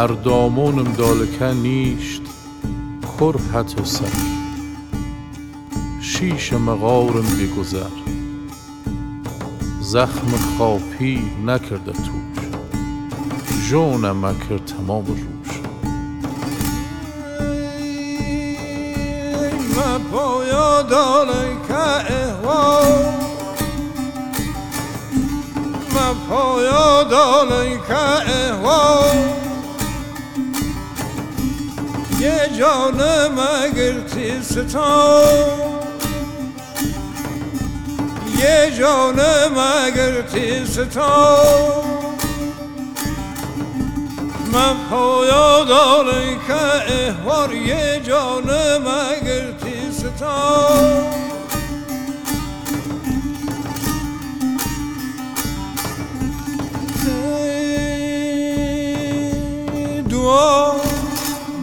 اردامونم دالکه نیشت کرهت و سر. شیش مغارم بگذر زخم خاپی نکرده توش. جونم مکر تمام روش. و پایا داره که احوال. و پایا داره که احوال. یه جان مگرتی ستان یه جان مگرتی ستان من پایا داره که احوار یه جان مگرتی ستان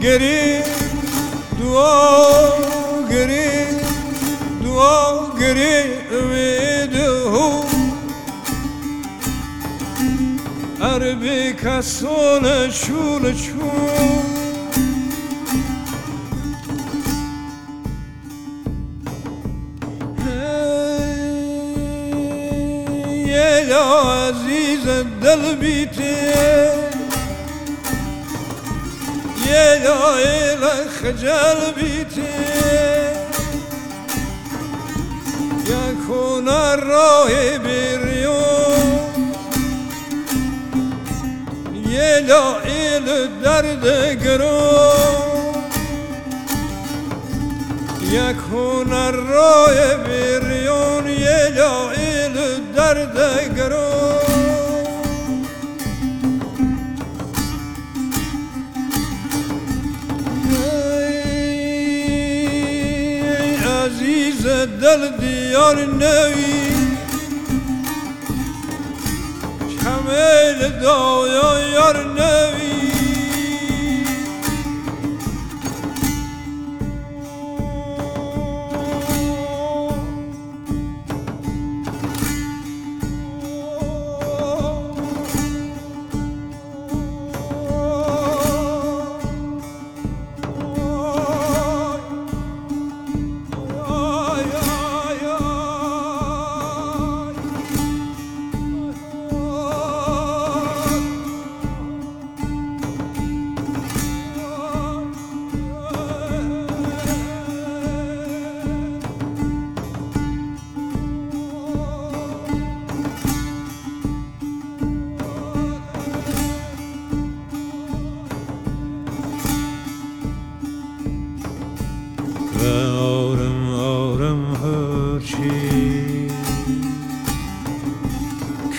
گری دعا گری دعا گری امید هو. عربی کسان شول چون. عزیز دل بیته دایل خجل بیته یکون راه بریون یه دایل درد گرون یکون راه بریون یه دایل درد گرون دل دیار نوی. کمیل دایا یار نوی.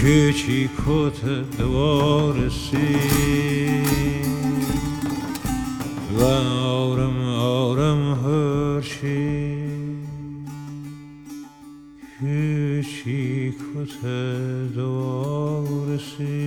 Kyçi kote dvoresi. Lauram, auram hırçi Kyçi kote dvoresi.